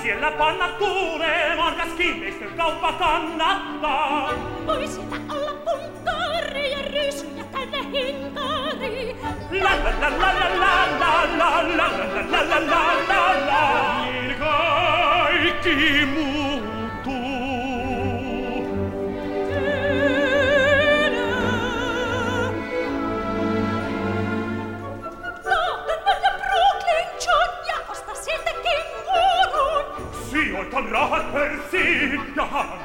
Si la panna pure, morga schifo, sto caupa canna. Poi si dà alla puntoria, risulta la la la la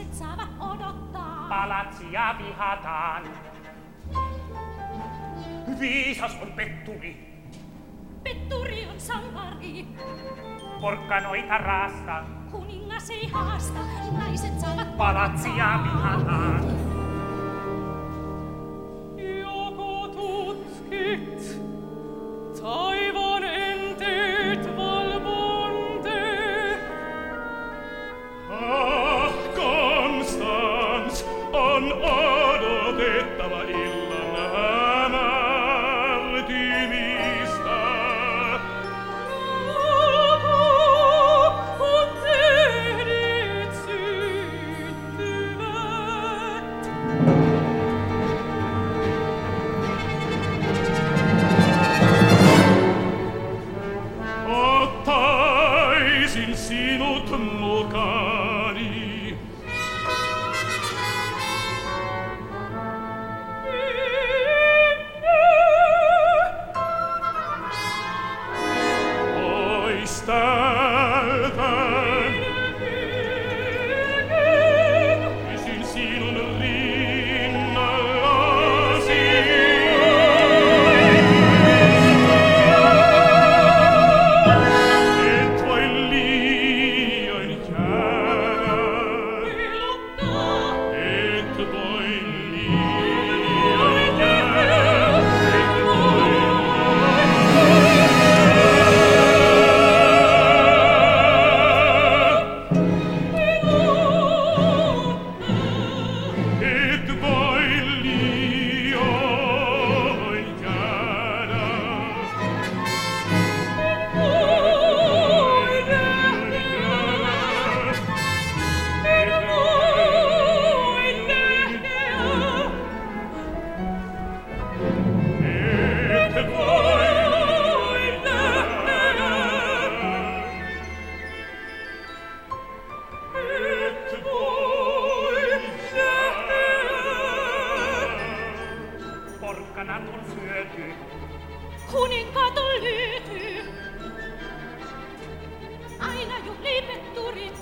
ihmiset saavat odottaa. Palatsia vihataan. Viisas on petturi. Petturi on sankari. Porkkanoita raasta. Kuningas ei haasta, naiset saavat Palatsia vihataan. non on odotettava illan.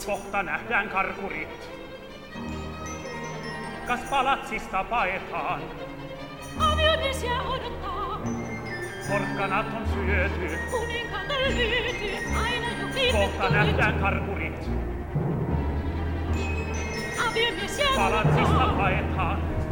Kohta nähdään karkurit. Kas palatsista paetaan? Aviomies jää odottaa. Porkkanat on syöty. Kuninkaat on lyöty. Aina juhlii Kohta nähdään karkurit. Aviomies jää Palatsista odottaa. paetaan.